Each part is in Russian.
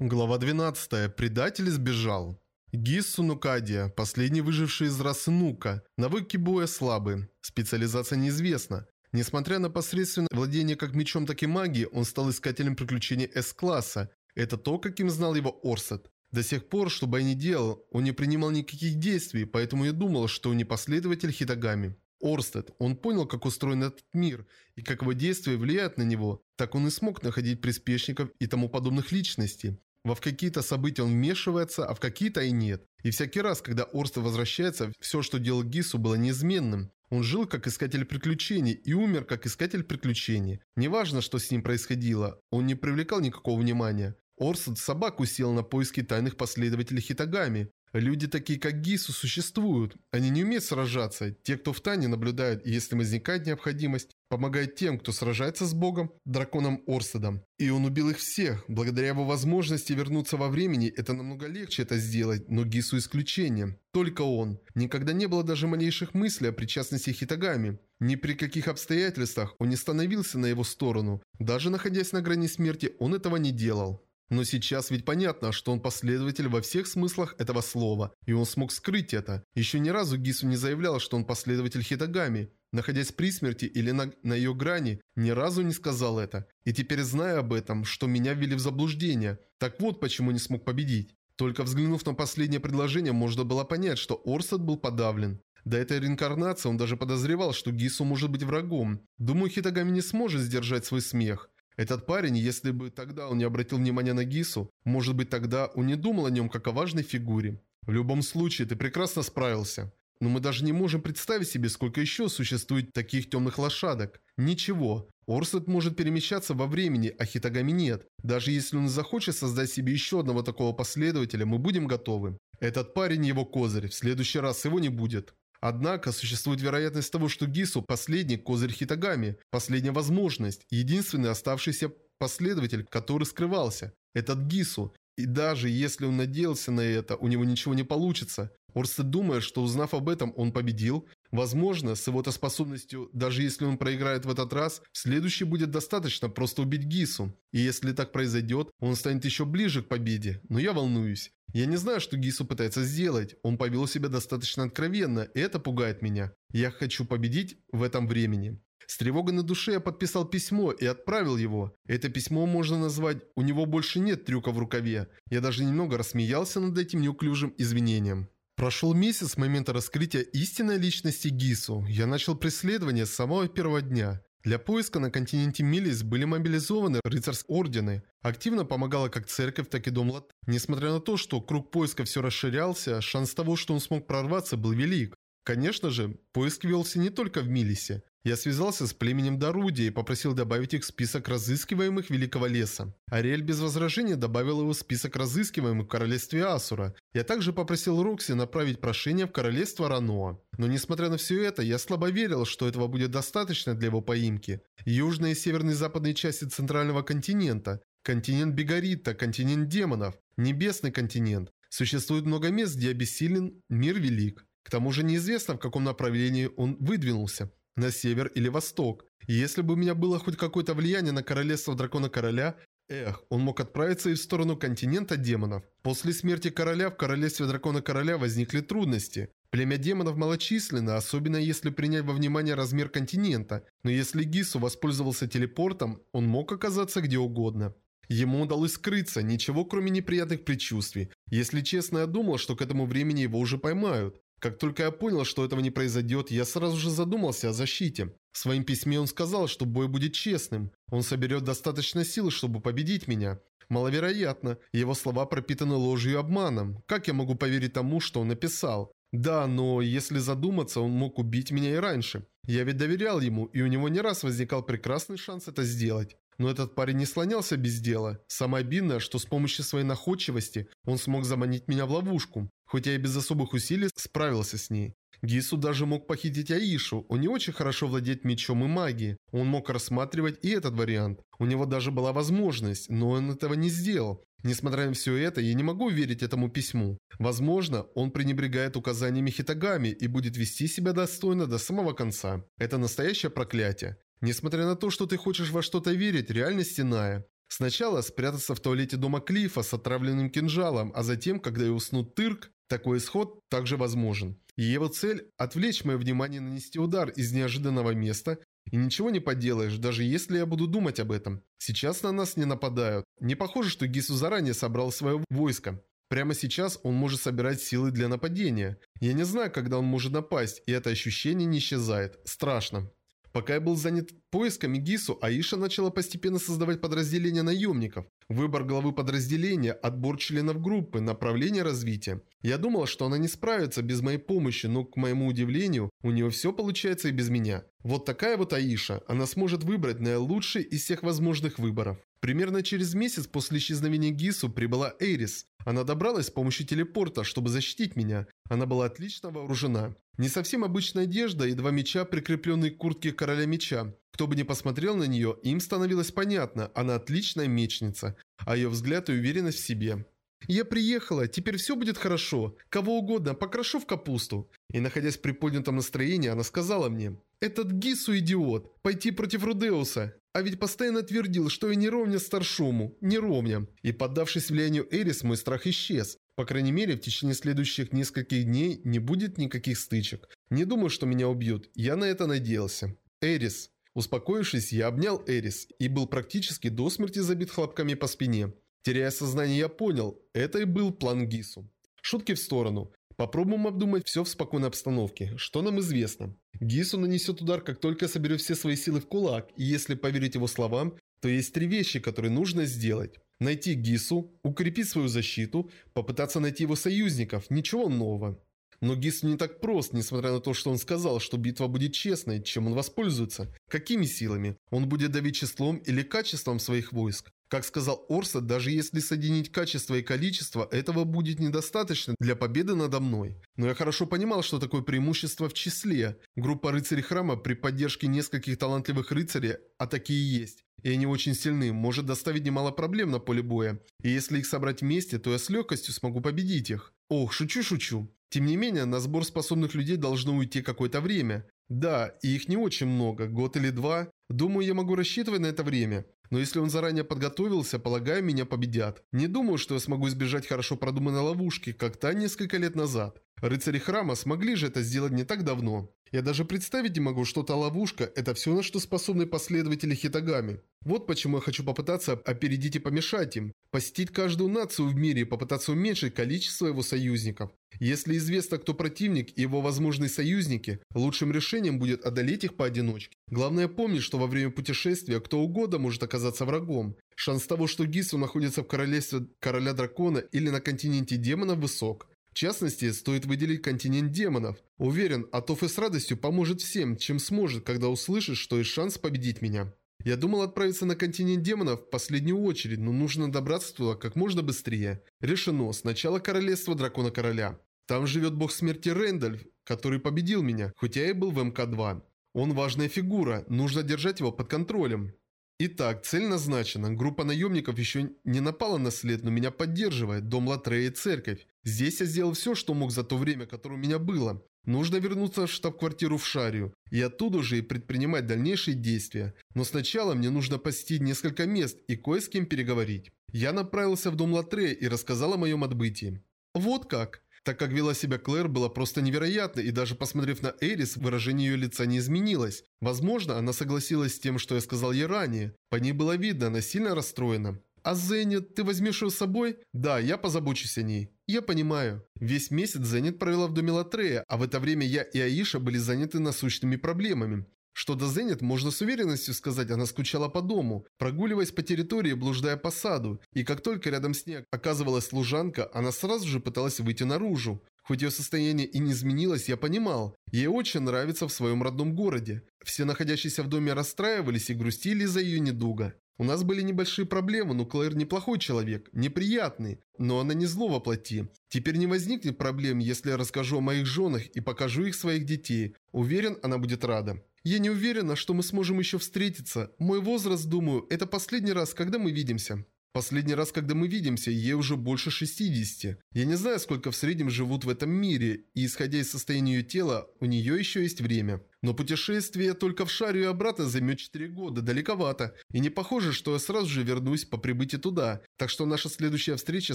Глава 12. Предатель сбежал. Гиссу Нукадия, последний выживший из расы Нука, навыки боя слабы, специализация неизвестна. Несмотря на посредственное владение как мечом, так и магией, он стал искателем приключений С-класса. Это то, каким знал его Орсет. До сих пор, что бы я ни делал, он не принимал никаких действий, поэтому я думал, что он не последователь Хитагами. Орстед, он понял, как устроен этот мир и как его действия влияют на него, так он и смог находить приспешников и тому подобных личностей. Во в какие-то события он вмешивается, а в какие-то и нет. И всякий раз, когда Орстед возвращается, все, что делал Гису, было неизменным. Он жил как искатель приключений и умер как искатель приключений. Неважно, что с ним происходило, он не привлекал никакого внимания. Орсет собаку сел на поиски тайных последователей Хитагами. Люди такие, как Гису, существуют. Они не умеют сражаться. Те, кто в тайне наблюдают, и если возникает необходимость, помогают тем, кто сражается с Богом, драконом Орседом. И он убил их всех. Благодаря его возможности вернуться во времени, это намного легче это сделать, но Гису исключение. Только он. Никогда не было даже малейших мыслей о причастности Хитагами. Ни при каких обстоятельствах он не становился на его сторону. Даже находясь на грани смерти, он этого не делал. Но сейчас ведь понятно, что он последователь во всех смыслах этого слова, и он смог скрыть это. Еще ни разу Гису не заявлял, что он последователь Хитагами. Находясь при смерти или на, на ее грани, ни разу не сказал это. И теперь зная об этом, что меня ввели в заблуждение. Так вот почему не смог победить. Только взглянув на последнее предложение, можно было понять, что Орсет был подавлен. До этой реинкарнации он даже подозревал, что Гису может быть врагом. Думаю, Хитагами не сможет сдержать свой смех. Этот парень, если бы тогда он не обратил внимания на Гису, может быть тогда он не думал о нем как о важной фигуре. В любом случае, ты прекрасно справился. Но мы даже не можем представить себе, сколько еще существует таких темных лошадок. Ничего. Орсет может перемещаться во времени, а Хитагами нет. Даже если он захочет создать себе еще одного такого последователя, мы будем готовы. Этот парень его козырь, в следующий раз его не будет. Однако существует вероятность того, что Гису – последний козырь Хитагами, последняя возможность, единственный оставшийся последователь, который скрывался. Этот Гису. И даже если он надеялся на это, у него ничего не получится. Орстед думает, что узнав об этом, он победил. Возможно, с его-то способностью, даже если он проиграет в этот раз, следующий будет достаточно просто убить Гису. И если так произойдет, он станет еще ближе к победе. Но я волнуюсь. Я не знаю, что Гису пытается сделать. Он повел себя достаточно откровенно, и это пугает меня. Я хочу победить в этом времени. С тревогой на душе я подписал письмо и отправил его. Это письмо можно назвать «У него больше нет трюка в рукаве». Я даже немного рассмеялся над этим неуклюжим извинением. Прошел месяц с момента раскрытия истинной личности Гису. Я начал преследование с самого первого дня. Для поиска на континенте Милис были мобилизованы рыцарские ордены. Активно помогала как церковь, так и дом Лат. Несмотря на то, что круг поиска все расширялся, шанс того, что он смог прорваться, был велик. Конечно же, поиск велся не только в Милисе. Я связался с племенем Даруди и попросил добавить их в список разыскиваемых Великого Леса. Ариэль без возражения добавил его в список разыскиваемых в Королевстве Асура. Я также попросил Рокси направить прошение в Королевство Раноа. Но несмотря на все это, я слабо верил, что этого будет достаточно для его поимки. Южные и северные западные части Центрального континента, континент Бегарита, континент демонов, небесный континент. Существует много мест, где обессилен мир велик. К тому же неизвестно, в каком направлении он выдвинулся на север или восток. И если бы у меня было хоть какое-то влияние на королевство дракона-короля, эх, он мог отправиться и в сторону континента демонов. После смерти короля в королевстве дракона-короля возникли трудности. Племя демонов малочисленно, особенно если принять во внимание размер континента. Но если Гису воспользовался телепортом, он мог оказаться где угодно. Ему удалось скрыться, ничего кроме неприятных предчувствий. Если честно, я думал, что к этому времени его уже поймают. Как только я понял, что этого не произойдет, я сразу же задумался о защите. В своем письме он сказал, что бой будет честным. Он соберет достаточно сил, чтобы победить меня. Маловероятно, его слова пропитаны ложью и обманом. Как я могу поверить тому, что он написал? Да, но если задуматься, он мог убить меня и раньше. Я ведь доверял ему, и у него не раз возникал прекрасный шанс это сделать. Но этот парень не слонялся без дела. Самое обидное, что с помощью своей находчивости он смог заманить меня в ловушку. Хоть я и без особых усилий справился с ней. Гису даже мог похитить Аишу, он не очень хорошо владеет мечом и магией. Он мог рассматривать и этот вариант. У него даже была возможность, но он этого не сделал. Несмотря на все это, я не могу верить этому письму. Возможно, он пренебрегает указаниями Хитагами и будет вести себя достойно до самого конца. Это настоящее проклятие. Несмотря на то, что ты хочешь во что-то верить, реальность иная. Сначала спрятаться в туалете дома Клифа с отравленным кинжалом, а затем, когда и уснут Тырк, такой исход также возможен. Его цель – отвлечь мое внимание нанести удар из неожиданного места, и ничего не поделаешь, даже если я буду думать об этом. Сейчас на нас не нападают. Не похоже, что Гису заранее собрал свое войско. Прямо сейчас он может собирать силы для нападения. Я не знаю, когда он может напасть, и это ощущение не исчезает. Страшно. Пока я был занят поисками Гису, Аиша начала постепенно создавать подразделения наемников. Выбор главы подразделения, отбор членов группы, направление развития. Я думал, что она не справится без моей помощи, но, к моему удивлению, у нее все получается и без меня. Вот такая вот Аиша. Она сможет выбрать наилучший из всех возможных выборов. Примерно через месяц после исчезновения Гису прибыла Эйрис. Она добралась с помощью телепорта, чтобы защитить меня. Она была отлично вооружена. Не совсем обычная одежда и два меча, прикрепленные к куртке короля меча. Кто бы ни посмотрел на нее, им становилось понятно, она отличная мечница, а ее взгляд и уверенность в себе. «Я приехала, теперь все будет хорошо. Кого угодно, покрошу в капусту». И находясь в приподнятом настроении, она сказала мне, «Этот Гису идиот, пойти против Рудеуса. А ведь постоянно твердил, что я не ровня старшому, не ровня». И поддавшись влиянию Эрис, мой страх исчез. По крайней мере, в течение следующих нескольких дней не будет никаких стычек. Не думаю, что меня убьют. Я на это надеялся. Эрис. Успокоившись, я обнял Эрис и был практически до смерти забит хлопками по спине. Теряя сознание, я понял, это и был план Гису. Шутки в сторону. Попробуем обдумать все в спокойной обстановке. Что нам известно? Гису нанесет удар, как только соберет все свои силы в кулак, и если поверить его словам, то есть три вещи, которые нужно сделать. Найти Гису, укрепить свою защиту, попытаться найти его союзников, ничего нового. Но Гису не так прост, несмотря на то, что он сказал, что битва будет честной, чем он воспользуется. Какими силами? Он будет давить числом или качеством своих войск? Как сказал Орса, даже если соединить качество и количество, этого будет недостаточно для победы надо мной. Но я хорошо понимал, что такое преимущество в числе. Группа рыцарей храма при поддержке нескольких талантливых рыцарей, а такие есть, и они очень сильны, может доставить немало проблем на поле боя. И если их собрать вместе, то я с легкостью смогу победить их. Ох, шучу-шучу. Тем не менее, на сбор способных людей должно уйти какое-то время. Да, и их не очень много, год или два. Думаю, я могу рассчитывать на это время. Но если он заранее подготовился, полагаю, меня победят. Не думаю, что я смогу избежать хорошо продуманной ловушки, как та несколько лет назад. Рыцари храма смогли же это сделать не так давно. Я даже представить не могу, что та ловушка – это все, на что способны последователи Хитагами. Вот почему я хочу попытаться опередить и помешать им. Посетить каждую нацию в мире и попытаться уменьшить количество его союзников. Если известно, кто противник и его возможные союзники, лучшим решением будет одолеть их поодиночке. Главное помнить, что во время путешествия кто угодно может оказаться врагом. Шанс того, что Гису находится в королевстве короля дракона или на континенте демонов высок. Частности, стоит выделить континент демонов. Уверен, Атоф и с радостью поможет всем, чем сможет, когда услышит, что есть шанс победить меня. Я думал отправиться на континент демонов в последнюю очередь, но нужно добраться туда как можно быстрее. Решено. Сначала королевство дракона короля. Там живет бог смерти Рэндальф, который победил меня, хотя я и был в МК-2. Он важная фигура, нужно держать его под контролем. Итак, цель назначена. Группа наемников еще не напала на след, но меня поддерживает. Дом Латрея и церковь. Здесь я сделал все, что мог за то время, которое у меня было. Нужно вернуться в штаб-квартиру в Шарию, и оттуда уже и предпринимать дальнейшие действия. Но сначала мне нужно посетить несколько мест и кое с кем переговорить. Я направился в дом Латрея и рассказал о моем отбытии. Вот как. Так как вела себя Клэр было просто невероятно, и даже посмотрев на Эрис, выражение ее лица не изменилось. Возможно, она согласилась с тем, что я сказал ей ранее. По ней было видно, она сильно расстроена. «А Зенит, ты возьмешь ее с собой?» «Да, я позабочусь о ней». «Я понимаю». Весь месяц Зенит провела в доме Латрея, а в это время я и Аиша были заняты насущными проблемами. Что до Зенит, можно с уверенностью сказать, она скучала по дому, прогуливаясь по территории, блуждая по саду, и как только рядом с ней оказывалась служанка, она сразу же пыталась выйти наружу. Хоть ее состояние и не изменилось, я понимал, ей очень нравится в своем родном городе. Все находящиеся в доме расстраивались и грустили из-за ее недуга. У нас были небольшие проблемы, но Клэр неплохой человек, неприятный, но она не зло воплоти. Теперь не возникнет проблем, если я расскажу о моих женах и покажу их своих детей. Уверен, она будет рада. Я не уверена, что мы сможем еще встретиться. Мой возраст, думаю, это последний раз, когда мы видимся. Последний раз, когда мы видимся, ей уже больше 60. Я не знаю, сколько в среднем живут в этом мире, и исходя из состояния ее тела, у нее еще есть время. Но путешествие только в шарю и обратно займет 4 года, далековато. И не похоже, что я сразу же вернусь по прибытии туда. Так что наша следующая встреча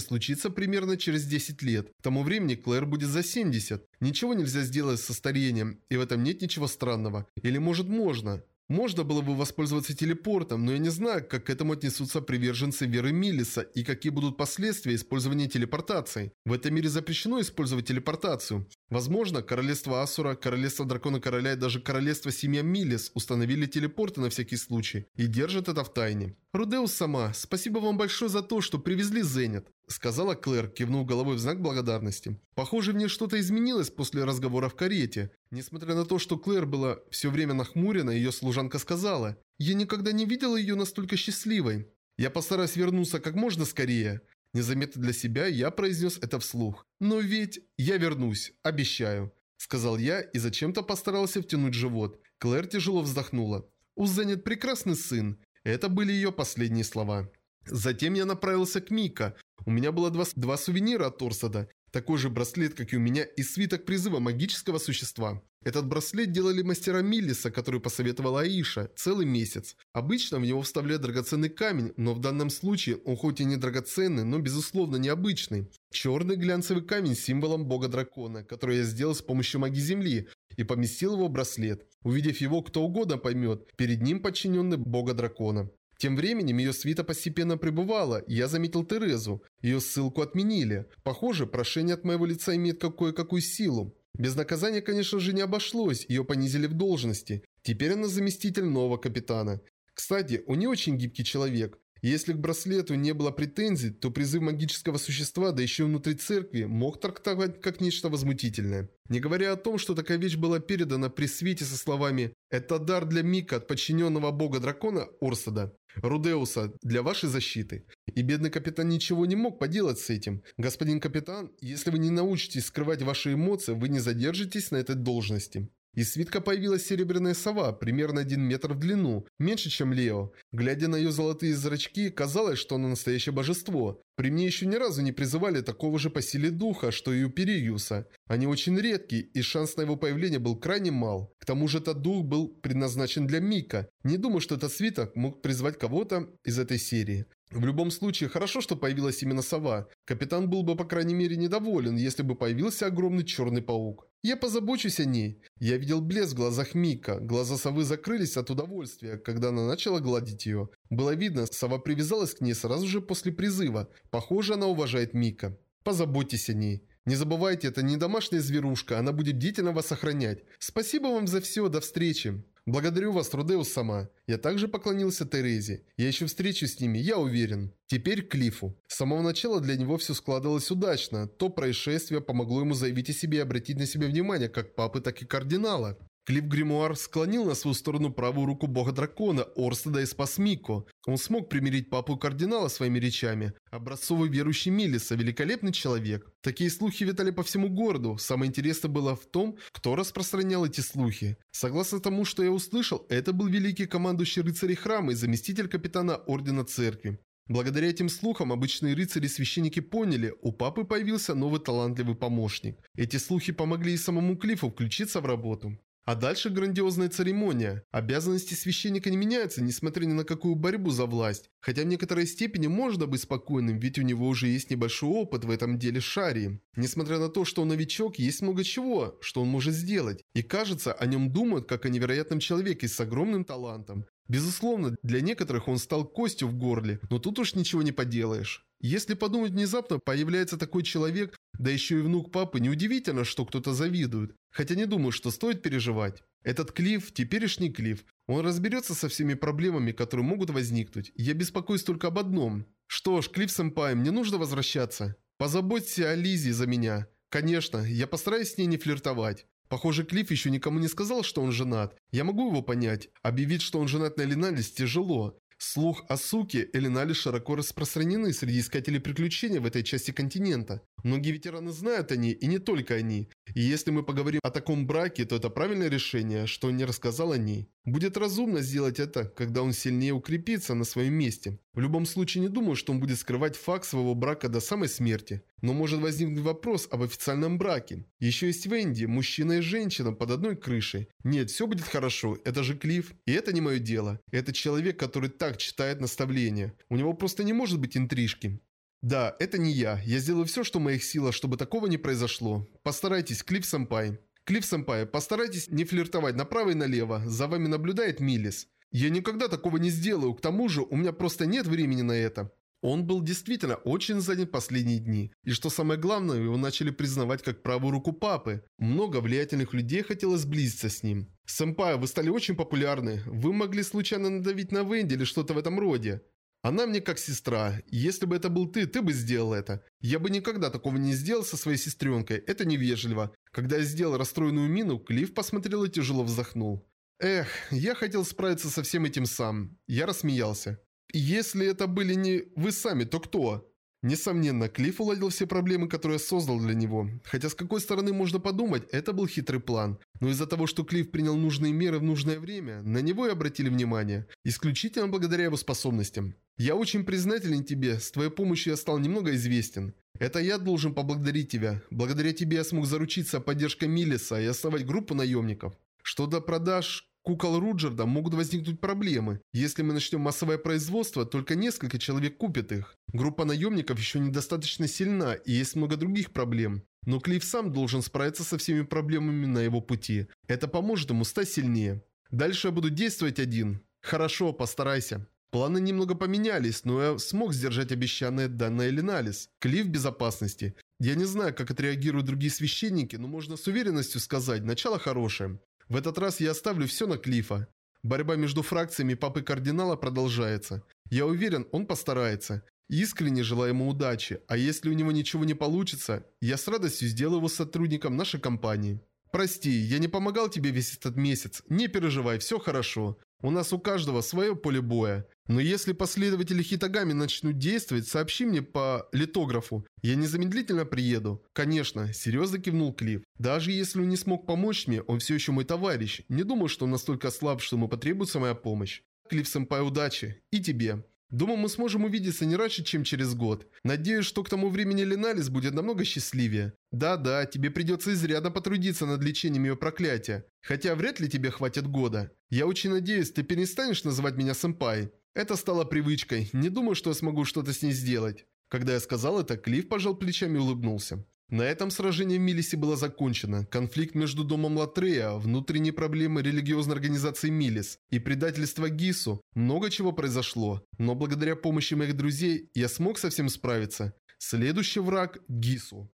случится примерно через 10 лет. К тому времени Клэр будет за 70. Ничего нельзя сделать со старением, и в этом нет ничего странного. Или может можно. Можно было бы воспользоваться телепортом, но я не знаю, как к этому отнесутся приверженцы веры Миллиса и какие будут последствия использования телепортации. В этом мире запрещено использовать телепортацию. Возможно, королевство Асура, королевство Дракона Короля и даже королевство Семья Миллис установили телепорты на всякий случай и держат это в тайне. Рудеус сама, спасибо вам большое за то, что привезли Зенит. Сказала Клэр, кивнув головой в знак благодарности. Похоже, в ней что-то изменилось после разговора в карете. Несмотря на то, что Клэр была все время нахмурена, ее служанка сказала, «Я никогда не видела ее настолько счастливой. Я постараюсь вернуться как можно скорее». Незаметно для себя я произнес это вслух. «Но ведь я вернусь, обещаю», — сказал я и зачем-то постарался втянуть живот. Клэр тяжело вздохнула. «У Зенит прекрасный сын». Это были ее последние слова. Затем я направился к Мика. У меня было два, два сувенира от Торсада. Такой же браслет, как и у меня, и свиток призыва магического существа. Этот браслет делали мастера Миллиса, который посоветовала Аиша, целый месяц. Обычно в него вставляют драгоценный камень, но в данном случае он хоть и не драгоценный, но безусловно необычный. Черный глянцевый камень с символом бога дракона, который я сделал с помощью магии земли и поместил его в браслет. Увидев его, кто угодно поймет, перед ним подчиненный бога дракона. Тем временем ее свита постепенно пребывала, и я заметил Терезу. Ее ссылку отменили. Похоже, прошение от моего лица имеет кое-какую силу. Без наказания, конечно же, не обошлось, ее понизили в должности. Теперь она заместитель нового капитана. Кстати, он не очень гибкий человек. Если к браслету не было претензий, то призыв магического существа, да еще внутри церкви, мог трактовать как нечто возмутительное. Не говоря о том, что такая вещь была передана при свете со словами «Это дар для Мика от подчиненного бога-дракона Орсада, Рудеуса, для вашей защиты». И бедный капитан ничего не мог поделать с этим. Господин капитан, если вы не научитесь скрывать ваши эмоции, вы не задержитесь на этой должности. Из свитка появилась серебряная сова, примерно один метр в длину, меньше, чем Лео. Глядя на ее золотые зрачки, казалось, что она настоящее божество. При мне еще ни разу не призывали такого же по силе духа, что и у Периюса. Они очень редкие, и шанс на его появление был крайне мал. К тому же этот дух был предназначен для Мика. Не думаю, что этот свиток мог призвать кого-то из этой серии. В любом случае, хорошо, что появилась именно сова. Капитан был бы, по крайней мере, недоволен, если бы появился огромный черный паук. Я позабочусь о ней. Я видел блеск в глазах Мика. Глаза совы закрылись от удовольствия, когда она начала гладить ее. Было видно, сова привязалась к ней сразу же после призыва. Похоже, она уважает Мика. Позаботьтесь о ней. Не забывайте, это не домашняя зверушка, она будет бдительно вас охранять. Спасибо вам за все, до встречи. Благодарю вас, Рудеус сама. Я также поклонился Терезе. Я еще встречусь с ними, я уверен. Теперь к Клифу. С самого начала для него все складывалось удачно. То происшествие помогло ему заявить о себе и обратить на себя внимание как папы, так и кардинала. Клифф Гримуар склонил на свою сторону правую руку бога-дракона Орстеда и спас Мико. Он смог примирить папу кардинала своими речами. Образцовый верующий Милиса, великолепный человек. Такие слухи витали по всему городу. Самое интересное было в том, кто распространял эти слухи. Согласно тому, что я услышал, это был великий командующий рыцарей храма и заместитель капитана Ордена Церкви. Благодаря этим слухам обычные рыцари и священники поняли, у папы появился новый талантливый помощник. Эти слухи помогли и самому Клиффу включиться в работу. А дальше грандиозная церемония. Обязанности священника не меняются, несмотря ни на какую борьбу за власть. Хотя в некоторой степени можно быть спокойным, ведь у него уже есть небольшой опыт в этом деле Шари. Несмотря на то, что он новичок, есть много чего, что он может сделать. И кажется, о нем думают, как о невероятном человеке с огромным талантом. Безусловно, для некоторых он стал костью в горле, но тут уж ничего не поделаешь. Если подумать внезапно, появляется такой человек, да еще и внук папы, неудивительно, что кто-то завидует. Хотя не думаю, что стоит переживать. Этот Клифф, теперешний Клифф, он разберется со всеми проблемами, которые могут возникнуть. Я беспокоюсь только об одном. Что ж, Клифф-сэмпай, мне нужно возвращаться. Позаботься о Лизе за меня. Конечно, я постараюсь с ней не флиртовать. Похоже, Клифф еще никому не сказал, что он женат. Я могу его понять. Объявить, что он женат на Линалис, тяжело. Слух о суке Элинали широко распространены среди искателей приключений в этой части континента. Многие ветераны знают о ней, и не только они. И если мы поговорим о таком браке, то это правильное решение, что он не рассказал о ней. Будет разумно сделать это, когда он сильнее укрепится на своем месте. В любом случае не думаю, что он будет скрывать факт своего брака до самой смерти. Но может возникнуть вопрос об официальном браке. Еще есть Венди, мужчина и женщина под одной крышей. Нет, все будет хорошо, это же Клифф. И это не мое дело. Это человек, который так читает наставления. У него просто не может быть интрижки. Да, это не я. Я сделаю все, что в моих силах, чтобы такого не произошло. Постарайтесь, Клифф Сэмпай. Клифф Сэмпай, постарайтесь не флиртовать направо и налево. За вами наблюдает Милис. Я никогда такого не сделаю. К тому же, у меня просто нет времени на это. Он был действительно очень занят последние дни. И что самое главное, его начали признавать как правую руку папы. Много влиятельных людей хотело сблизиться с ним. «Сэмпай, вы стали очень популярны. Вы могли случайно надавить на Венди или что-то в этом роде?» Она мне как сестра. Если бы это был ты, ты бы сделал это. Я бы никогда такого не сделал со своей сестренкой. Это невежливо. Когда я сделал расстроенную мину, Клифф посмотрел и тяжело вздохнул. Эх, я хотел справиться со всем этим сам. Я рассмеялся. Если это были не вы сами, то кто? Несомненно, Клифф уладил все проблемы, которые создал для него. Хотя с какой стороны можно подумать, это был хитрый план. Но из-за того, что Клифф принял нужные меры в нужное время, на него и обратили внимание. Исключительно благодаря его способностям. «Я очень признателен тебе, с твоей помощью я стал немного известен. Это я должен поблагодарить тебя. Благодаря тебе я смог заручиться о поддержке Миллиса и основать группу наемников. Что до продаж, кукол Руджерда могут возникнуть проблемы. Если мы начнем массовое производство, только несколько человек купят их. Группа наемников еще недостаточно сильна и есть много других проблем. Но Клифф сам должен справиться со всеми проблемами на его пути. Это поможет ему стать сильнее. Дальше я буду действовать один. Хорошо, постарайся. Планы немного поменялись, но я смог сдержать обещанное данное Леналис. Клифф в безопасности. Я не знаю, как отреагируют другие священники, но можно с уверенностью сказать, начало хорошее. В этот раз я оставлю все на Клифа. Борьба между фракциями Папы Кардинала продолжается. Я уверен, он постарается. Искренне желаю ему удачи, а если у него ничего не получится, я с радостью сделаю его сотрудником нашей компании. Прости, я не помогал тебе весь этот месяц. Не переживай, все хорошо. У нас у каждого свое поле боя. Но если последователи Хитагами начнут действовать, сообщи мне по литографу. Я незамедлительно приеду. Конечно, серьезно кивнул Клифф. Даже если он не смог помочь мне, он все еще мой товарищ. Не думаю, что он настолько слаб, что ему потребуется моя помощь. Клифф Сэмпай, удачи. И тебе. Думаю, мы сможем увидеться не раньше, чем через год. Надеюсь, что к тому времени Леналис будет намного счастливее. Да-да, тебе придется изрядно потрудиться над лечением ее проклятия. Хотя вряд ли тебе хватит года. Я очень надеюсь, ты перестанешь называть меня сэмпай. Это стало привычкой. Не думаю, что я смогу что-то с ней сделать. Когда я сказал это, Клифф пожал плечами и улыбнулся. На этом сражение в Милисе было закончено. Конфликт между домом Латрея, внутренние проблемы религиозной организации Милис и предательство Гису. Много чего произошло. Но благодаря помощи моих друзей я смог со всем справиться. Следующий враг – Гису.